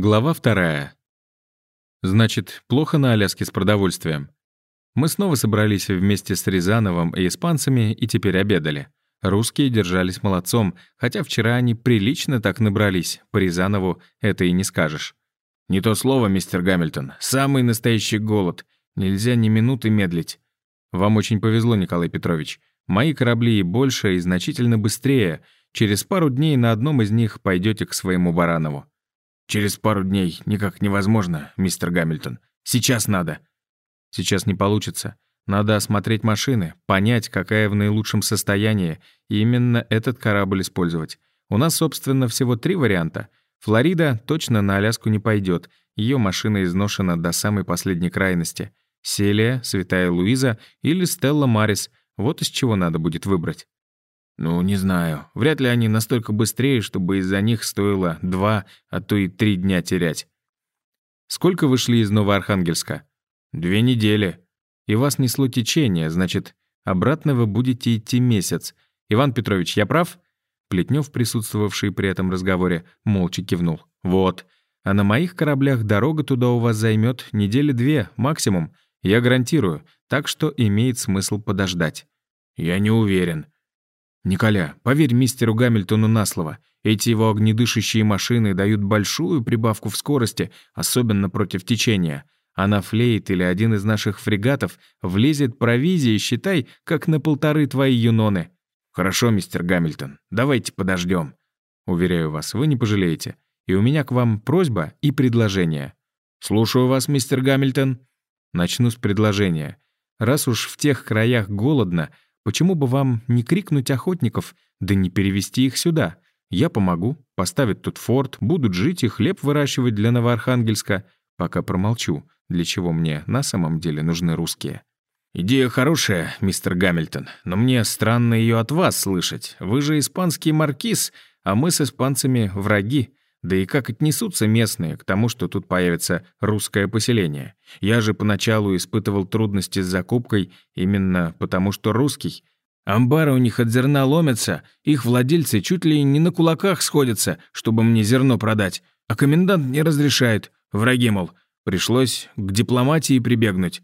Глава вторая. Значит, плохо на Аляске с продовольствием. Мы снова собрались вместе с Рязановым и испанцами и теперь обедали. Русские держались молодцом, хотя вчера они прилично так набрались, по Рязанову это и не скажешь. «Не то слово, мистер Гамильтон. Самый настоящий голод. Нельзя ни минуты медлить. Вам очень повезло, Николай Петрович. Мои корабли и больше, и значительно быстрее. Через пару дней на одном из них пойдете к своему Баранову. Через пару дней никак невозможно, мистер Гамильтон. Сейчас надо. Сейчас не получится. Надо осмотреть машины, понять, какая в наилучшем состоянии, и именно этот корабль использовать. У нас, собственно, всего три варианта. Флорида точно на Аляску не пойдет. Ее машина изношена до самой последней крайности. Селия, Святая Луиза или Стелла Марис. Вот из чего надо будет выбрать. Ну, не знаю. Вряд ли они настолько быстрее, чтобы из-за них стоило два, а то и три дня терять. Сколько вышли из Новоархангельска? Две недели. И вас несло течение, значит, обратно вы будете идти месяц. Иван Петрович, я прав? Плетнев, присутствовавший при этом разговоре, молча кивнул. Вот. А на моих кораблях дорога туда у вас займет недели две, максимум. Я гарантирую, так что имеет смысл подождать. Я не уверен. «Николя, поверь мистеру Гамильтону на слово. Эти его огнедышащие машины дают большую прибавку в скорости, особенно против течения. А на флейт или один из наших фрегатов влезет провизия, считай, как на полторы твои юноны. Хорошо, мистер Гамильтон, давайте подождем. Уверяю вас, вы не пожалеете. И у меня к вам просьба и предложение. Слушаю вас, мистер Гамильтон. Начну с предложения. Раз уж в тех краях голодно, Почему бы вам не крикнуть охотников, да не перевести их сюда? Я помогу, поставят тут форт, будут жить и хлеб выращивать для Новоархангельска. Пока промолчу, для чего мне на самом деле нужны русские. «Идея хорошая, мистер Гамильтон, но мне странно ее от вас слышать. Вы же испанский маркиз, а мы с испанцами враги. Да и как отнесутся местные к тому, что тут появится русское поселение? Я же поначалу испытывал трудности с закупкой именно потому, что русский. Амбары у них от зерна ломятся, их владельцы чуть ли не на кулаках сходятся, чтобы мне зерно продать. А комендант не разрешает. Враги, мол, пришлось к дипломатии прибегнуть.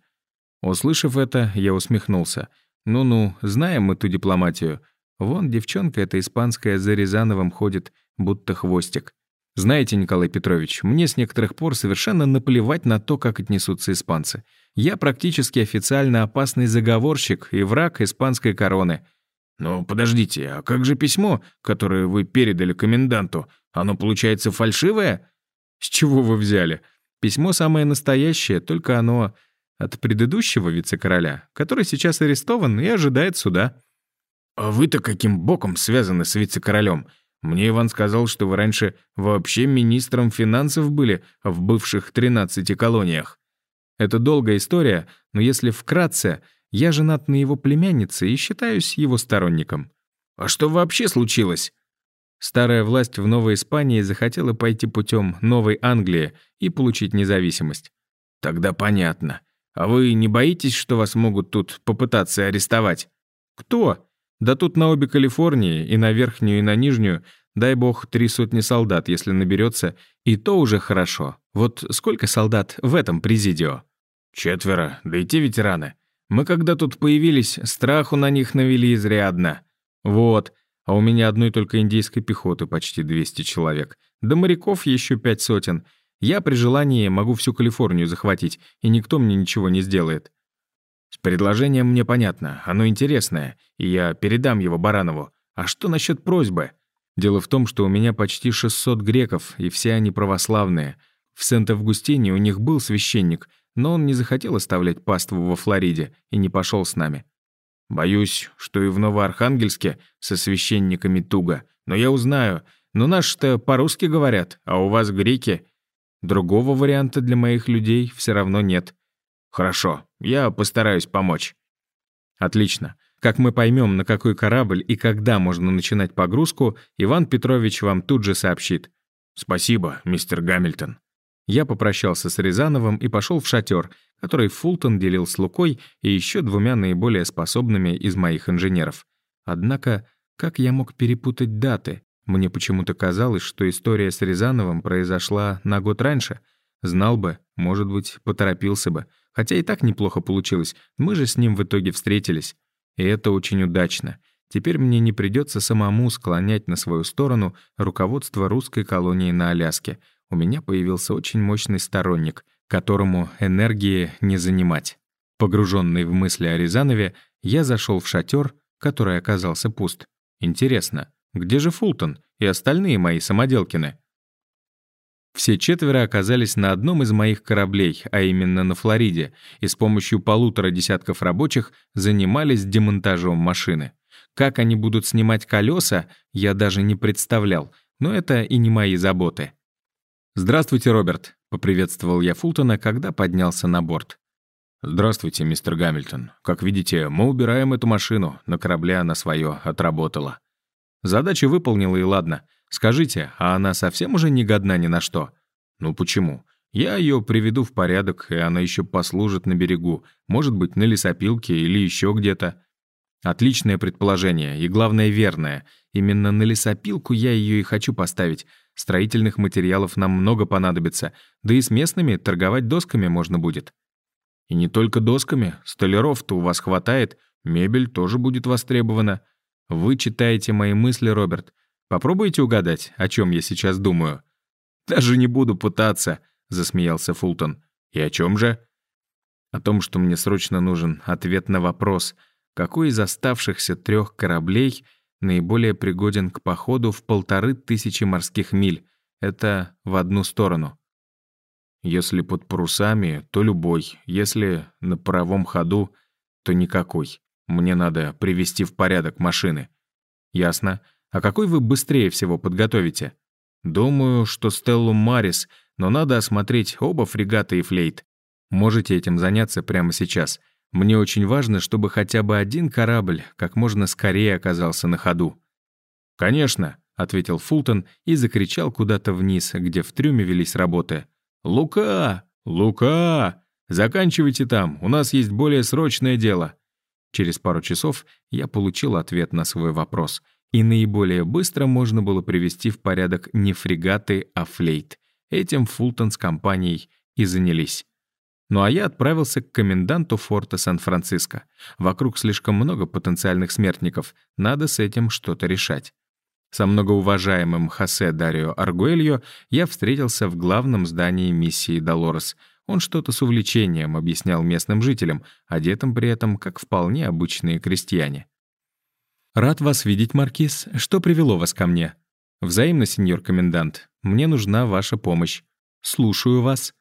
Услышав это, я усмехнулся. «Ну-ну, знаем мы ту дипломатию. Вон девчонка эта испанская за Рязановым ходит, будто хвостик. Знаете, Николай Петрович, мне с некоторых пор совершенно наплевать на то, как отнесутся испанцы. Я практически официально опасный заговорщик и враг испанской короны. Но подождите, а как же письмо, которое вы передали коменданту? Оно, получается, фальшивое? С чего вы взяли? Письмо самое настоящее, только оно от предыдущего вице-короля, который сейчас арестован и ожидает суда. А вы-то каким боком связаны с вице-королем? Мне Иван сказал, что вы раньше вообще министром финансов были в бывших 13 колониях. Это долгая история, но если вкратце, я женат на его племяннице и считаюсь его сторонником. А что вообще случилось? Старая власть в Новой Испании захотела пойти путем Новой Англии и получить независимость. Тогда понятно. А вы не боитесь, что вас могут тут попытаться арестовать? Кто? Да тут на обе Калифорнии, и на верхнюю, и на нижнюю, дай бог, три сотни солдат, если наберется, и то уже хорошо. Вот сколько солдат в этом президио? Четверо, да и те ветераны. Мы когда тут появились, страху на них навели изрядно. Вот, а у меня одной только индейской пехоты почти 200 человек. Да моряков еще пять сотен. Я при желании могу всю Калифорнию захватить, и никто мне ничего не сделает. С предложением мне понятно, оно интересное, и я передам его Баранову. А что насчет просьбы? Дело в том, что у меня почти 600 греков, и все они православные. В Сент-Августине у них был священник, но он не захотел оставлять паству во Флориде и не пошел с нами. Боюсь, что и в Новоархангельске со священниками туго, но я узнаю. Но наши-то по-русски говорят, а у вас греки. Другого варианта для моих людей все равно нет. «Хорошо, я постараюсь помочь». «Отлично. Как мы поймем, на какой корабль и когда можно начинать погрузку, Иван Петрович вам тут же сообщит». «Спасибо, мистер Гамильтон». Я попрощался с Рязановым и пошел в шатер, который Фултон делил с Лукой и еще двумя наиболее способными из моих инженеров. Однако, как я мог перепутать даты? Мне почему-то казалось, что история с Рязановым произошла на год раньше. Знал бы, может быть, поторопился бы. Хотя и так неплохо получилось. Мы же с ним в итоге встретились. И это очень удачно. Теперь мне не придется самому склонять на свою сторону руководство русской колонии на Аляске. У меня появился очень мощный сторонник, которому энергии не занимать. Погруженный в мысли о Рязанове, я зашел в шатер, который оказался пуст. Интересно, где же Фултон и остальные мои самоделкины? Все четверо оказались на одном из моих кораблей, а именно на Флориде, и с помощью полутора десятков рабочих занимались демонтажом машины. Как они будут снимать колеса, я даже не представлял, но это и не мои заботы. «Здравствуйте, Роберт», — поприветствовал я Фултона, когда поднялся на борт. «Здравствуйте, мистер Гамильтон. Как видите, мы убираем эту машину, на корабле она свое отработала». «Задачу выполнила, и ладно. Скажите, а она совсем уже не годна ни на что?» «Ну почему? Я ее приведу в порядок, и она еще послужит на берегу, может быть, на лесопилке или еще где-то». Отличное предположение, и главное, верное. Именно на лесопилку я ее и хочу поставить. Строительных материалов нам много понадобится, да и с местными торговать досками можно будет. И не только досками, столяров-то у вас хватает, мебель тоже будет востребована. Вы читаете мои мысли, Роберт. Попробуйте угадать, о чем я сейчас думаю. Даже не буду пытаться, засмеялся Фултон. И о чем же? О том, что мне срочно нужен ответ на вопрос, какой из оставшихся трех кораблей наиболее пригоден к походу в полторы тысячи морских миль. Это в одну сторону. Если под парусами, то любой. Если на паровом ходу, то никакой. Мне надо привести в порядок машины. Ясно. А какой вы быстрее всего подготовите? Думаю, что Стеллу Марис, но надо осмотреть оба фрегата и флейт. Можете этим заняться прямо сейчас. Мне очень важно, чтобы хотя бы один корабль как можно скорее оказался на ходу. «Конечно», — ответил Фултон и закричал куда-то вниз, где в трюме велись работы. «Лука! Лука! Заканчивайте там, у нас есть более срочное дело». Через пару часов я получил ответ на свой вопрос, и наиболее быстро можно было привести в порядок не фрегаты, а флейт. Этим Фултон с компанией и занялись. Ну а я отправился к коменданту форта Сан-Франциско. Вокруг слишком много потенциальных смертников, надо с этим что-то решать. Со многоуважаемым Хосе Дарио Аргуэльо я встретился в главном здании миссии Долорес. Он что-то с увлечением объяснял местным жителям, одетым при этом как вполне обычные крестьяне. «Рад вас видеть, Маркиз. Что привело вас ко мне?» «Взаимно, сеньор комендант. Мне нужна ваша помощь. Слушаю вас.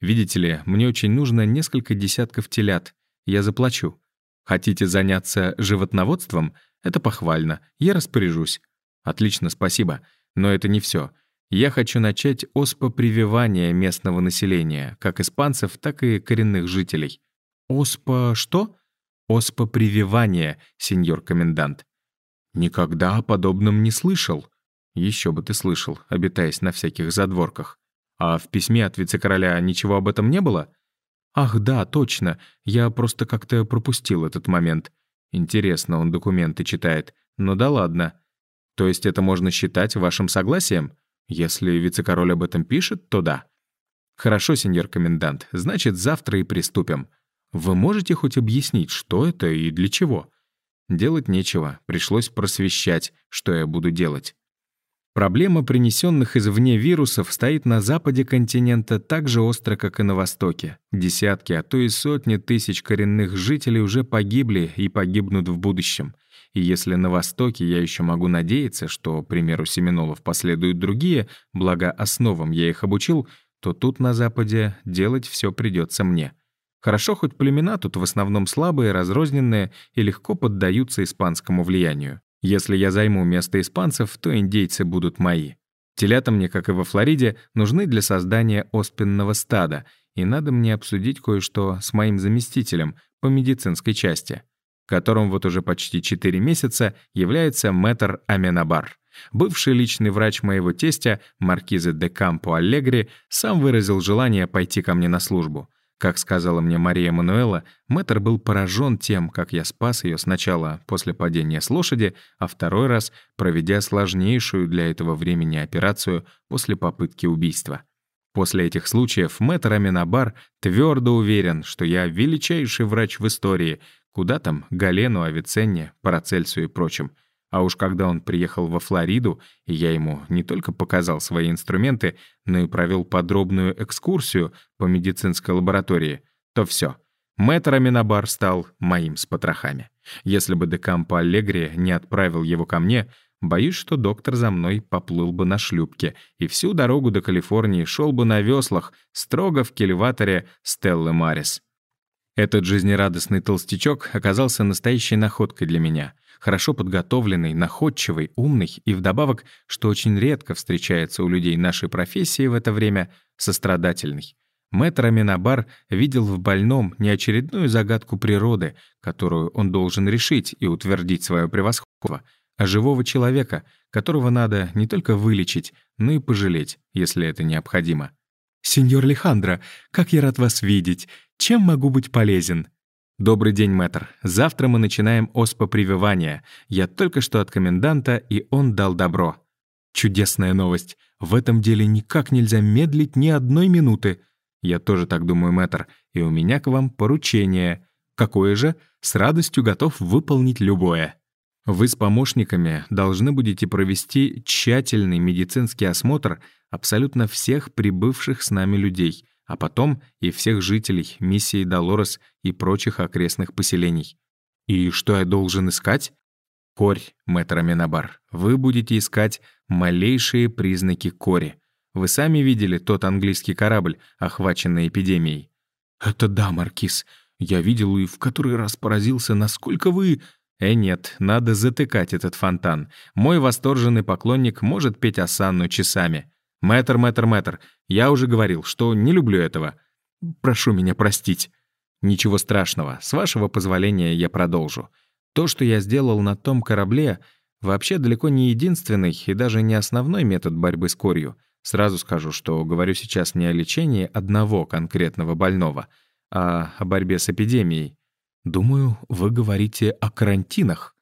Видите ли, мне очень нужно несколько десятков телят. Я заплачу. Хотите заняться животноводством? Это похвально. Я распоряжусь. Отлично, спасибо. Но это не все. Я хочу начать оспа-прививание местного населения, как испанцев, так и коренных жителей. Оспа что? Оспа-прививание, сеньор комендант. Никогда о подобном не слышал. Еще бы ты слышал, обитаясь на всяких задворках. А в письме от вице-короля ничего об этом не было? Ах, да, точно. Я просто как-то пропустил этот момент. Интересно, он документы читает. Ну да ладно. То есть это можно считать вашим согласием? Если вице-король об этом пишет, то да. Хорошо, сеньор комендант, значит, завтра и приступим. Вы можете хоть объяснить, что это и для чего? Делать нечего, пришлось просвещать, что я буду делать. Проблема принесенных извне вирусов стоит на западе континента так же остро, как и на востоке. Десятки, а то и сотни тысяч коренных жителей уже погибли и погибнут в будущем. И если на Востоке я еще могу надеяться, что, к примеру Семенолов, последуют другие, благо основам я их обучил, то тут на Западе делать все придется мне. Хорошо, хоть племена тут в основном слабые, разрозненные и легко поддаются испанскому влиянию. Если я займу место испанцев, то индейцы будут мои. Телята мне, как и во Флориде, нужны для создания оспенного стада, и надо мне обсудить кое-что с моим заместителем по медицинской части которым вот уже почти 4 месяца является мэтр Аменабар. Бывший личный врач моего тестя, маркиза де Кампо Аллегри, сам выразил желание пойти ко мне на службу. Как сказала мне Мария Мануэла, мэтр был поражен тем, как я спас ее сначала после падения с лошади, а второй раз, проведя сложнейшую для этого времени операцию после попытки убийства. После этих случаев мэтр Аминабар твердо уверен, что я величайший врач в истории, куда там Галену, Авиценне, Парацельсу и прочим. А уж когда он приехал во Флориду, я ему не только показал свои инструменты, но и провел подробную экскурсию по медицинской лаборатории, то все. Мэтр Аминабар стал моим с потрохами. Если бы Декампо Аллегри не отправил его ко мне, боюсь, что доктор за мной поплыл бы на шлюпке и всю дорогу до Калифорнии шел бы на веслах, строго в кельваторе Стеллы Марис. Этот жизнерадостный толстячок оказался настоящей находкой для меня — хорошо подготовленный, находчивый, умный и вдобавок, что очень редко встречается у людей нашей профессии в это время, сострадательный. Мэтр Аминабар видел в больном не очередную загадку природы, которую он должен решить и утвердить свое превосходство, а живого человека, которого надо не только вылечить, но и пожалеть, если это необходимо. «Сеньор Лехандро, как я рад вас видеть! Чем могу быть полезен?» «Добрый день, мэтр. Завтра мы начинаем оспопрививание. Я только что от коменданта, и он дал добро». «Чудесная новость. В этом деле никак нельзя медлить ни одной минуты». «Я тоже так думаю, мэтр, и у меня к вам поручение. Какое же? С радостью готов выполнить любое». Вы с помощниками должны будете провести тщательный медицинский осмотр абсолютно всех прибывших с нами людей — а потом и всех жителей миссии Долорес и прочих окрестных поселений. И что я должен искать? Корь, мэтр Аминабар. Вы будете искать малейшие признаки кори. Вы сами видели тот английский корабль, охваченный эпидемией? Это да, Маркиз. Я видел и в который раз поразился, насколько вы... Э, нет, надо затыкать этот фонтан. Мой восторженный поклонник может петь осанну часами. «Мэтр, мэтр, мэтр, я уже говорил, что не люблю этого. Прошу меня простить». «Ничего страшного, с вашего позволения я продолжу. То, что я сделал на том корабле, вообще далеко не единственный и даже не основной метод борьбы с корью. Сразу скажу, что говорю сейчас не о лечении одного конкретного больного, а о борьбе с эпидемией. Думаю, вы говорите о карантинах.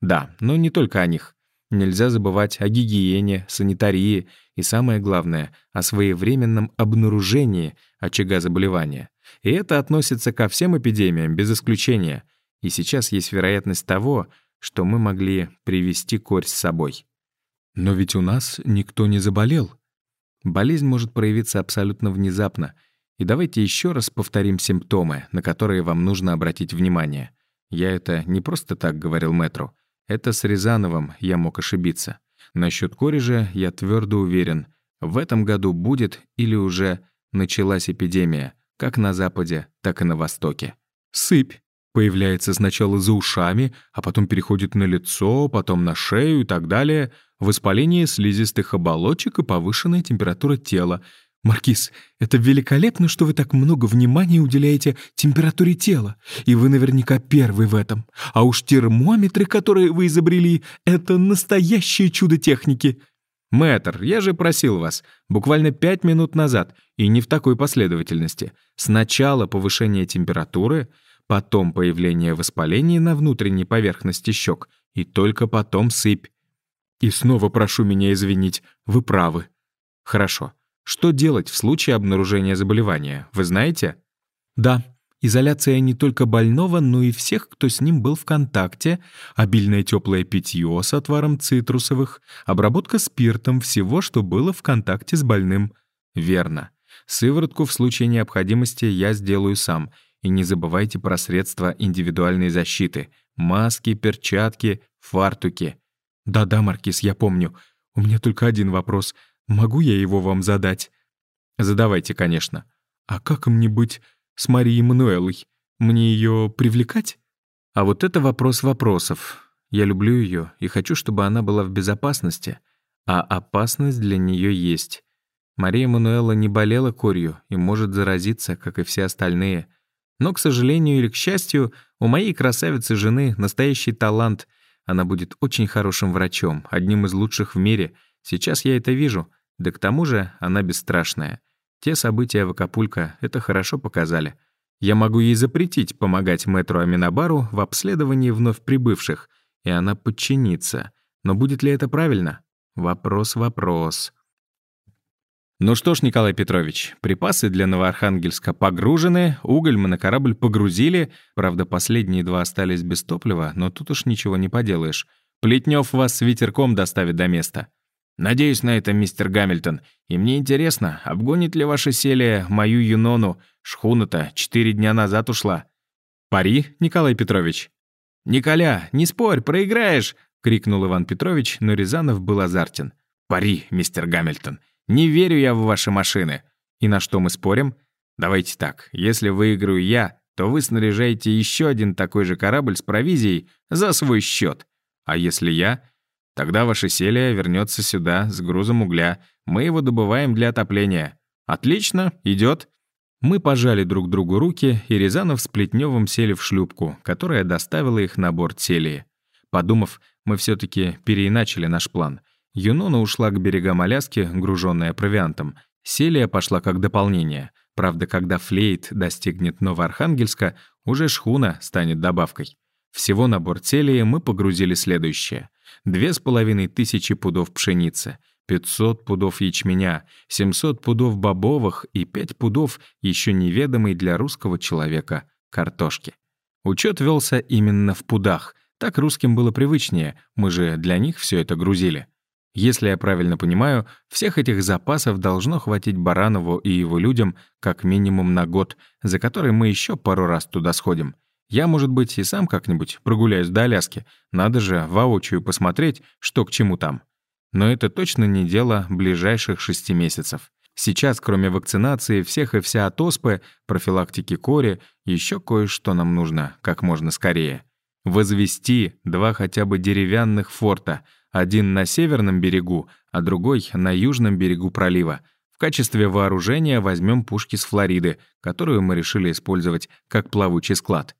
Да, но не только о них. Нельзя забывать о гигиене, санитарии и, самое главное, о своевременном обнаружении очага заболевания. И это относится ко всем эпидемиям, без исключения. И сейчас есть вероятность того, что мы могли привести корь с собой. Но ведь у нас никто не заболел. Болезнь может проявиться абсолютно внезапно. И давайте еще раз повторим симптомы, на которые вам нужно обратить внимание. Я это не просто так говорил мэтру. Это с Рязановым я мог ошибиться. Насчет кори же я твердо уверен. В этом году будет или уже началась эпидемия, как на Западе, так и на Востоке. Сыпь появляется сначала за ушами, а потом переходит на лицо, потом на шею и так далее, воспаление слизистых оболочек и повышенная температура тела — «Маркиз, это великолепно, что вы так много внимания уделяете температуре тела, и вы наверняка первый в этом. А уж термометры, которые вы изобрели, это настоящее чудо техники». «Мэтр, я же просил вас, буквально пять минут назад, и не в такой последовательности. Сначала повышение температуры, потом появление воспаления на внутренней поверхности щек, и только потом сыпь. И снова прошу меня извинить, вы правы». «Хорошо. Что делать в случае обнаружения заболевания, вы знаете? Да, изоляция не только больного, но и всех, кто с ним был в контакте, обильное теплое питье с отваром цитрусовых, обработка спиртом всего, что было в контакте с больным. Верно. Сыворотку в случае необходимости я сделаю сам. И не забывайте про средства индивидуальной защиты. Маски, перчатки, фартуки. Да-да, Маркиз, я помню. У меня только один вопрос — Могу я его вам задать?» «Задавайте, конечно. А как мне быть с Марией Мануэлой? Мне ее привлекать?» «А вот это вопрос вопросов. Я люблю ее и хочу, чтобы она была в безопасности. А опасность для нее есть. Мария Мануэла не болела корью и может заразиться, как и все остальные. Но, к сожалению или к счастью, у моей красавицы жены настоящий талант. Она будет очень хорошим врачом, одним из лучших в мире. Сейчас я это вижу. Да к тому же она бесстрашная. Те события в Акапулько это хорошо показали. Я могу ей запретить помогать мэтру Аминабару в обследовании вновь прибывших, и она подчинится. Но будет ли это правильно? Вопрос-вопрос. Ну что ж, Николай Петрович, припасы для Новоархангельска погружены, уголь мы на корабль погрузили, правда, последние два остались без топлива, но тут уж ничего не поделаешь. Плетнев вас с ветерком доставит до места. Надеюсь на это, мистер Гамильтон. И мне интересно, обгонит ли ваше селие мою Юнону? Шхуна-то четыре дня назад ушла. Пари, Николай Петрович. «Николя, не спорь, проиграешь!» — крикнул Иван Петрович, но Рязанов был азартен. «Пари, мистер Гамильтон. Не верю я в ваши машины. И на что мы спорим? Давайте так, если выиграю я, то вы снаряжаете еще один такой же корабль с провизией за свой счет. А если я, тогда ваше селие вернется сюда с грузом угля. Мы его добываем для отопления. Отлично, идет. Мы пожали друг другу руки, и Рязанов с Плетневым сели в шлюпку, которая доставила их на борт селии. Подумав, мы все таки переиначили наш план — Юнона ушла к берегам Аляски, груженная провиантом. Селия пошла как дополнение. Правда, когда флейт достигнет Новоархангельска, уже шхуна станет добавкой. Всего на борт Селии мы погрузили следующее. Две с половиной тысячи пудов пшеницы, 500 пудов ячменя, 700 пудов бобовых и 5 пудов еще неведомой для русского человека картошки. Учет велся именно в пудах. Так русским было привычнее, мы же для них все это грузили. Если я правильно понимаю, всех этих запасов должно хватить Баранову и его людям как минимум на год, за который мы еще пару раз туда сходим. Я, может быть, и сам как-нибудь прогуляюсь до Аляски. Надо же воочию посмотреть, что к чему там. Но это точно не дело ближайших шести месяцев. Сейчас, кроме вакцинации всех и вся от оспы, профилактики кори, еще кое-что нам нужно как можно скорее. Возвести два хотя бы деревянных форта — один на северном берегу, а другой на южном берегу пролива. В качестве вооружения возьмем пушки с Флориды, которую мы решили использовать как плавучий склад.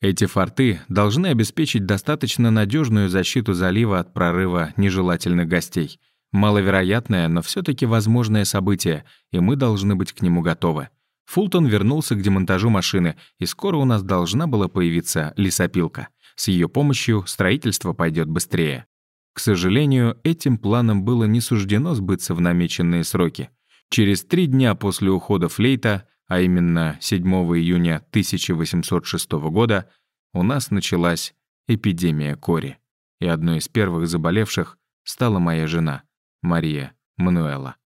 Эти форты должны обеспечить достаточно надежную защиту залива от прорыва нежелательных гостей. Маловероятное, но все таки возможное событие, и мы должны быть к нему готовы. Фултон вернулся к демонтажу машины, и скоро у нас должна была появиться лесопилка. С ее помощью строительство пойдет быстрее. К сожалению, этим планам было не суждено сбыться в намеченные сроки. Через три дня после ухода Флейта, а именно 7 июня 1806 года, у нас началась эпидемия кори. И одной из первых заболевших стала моя жена, Мария Мануэла.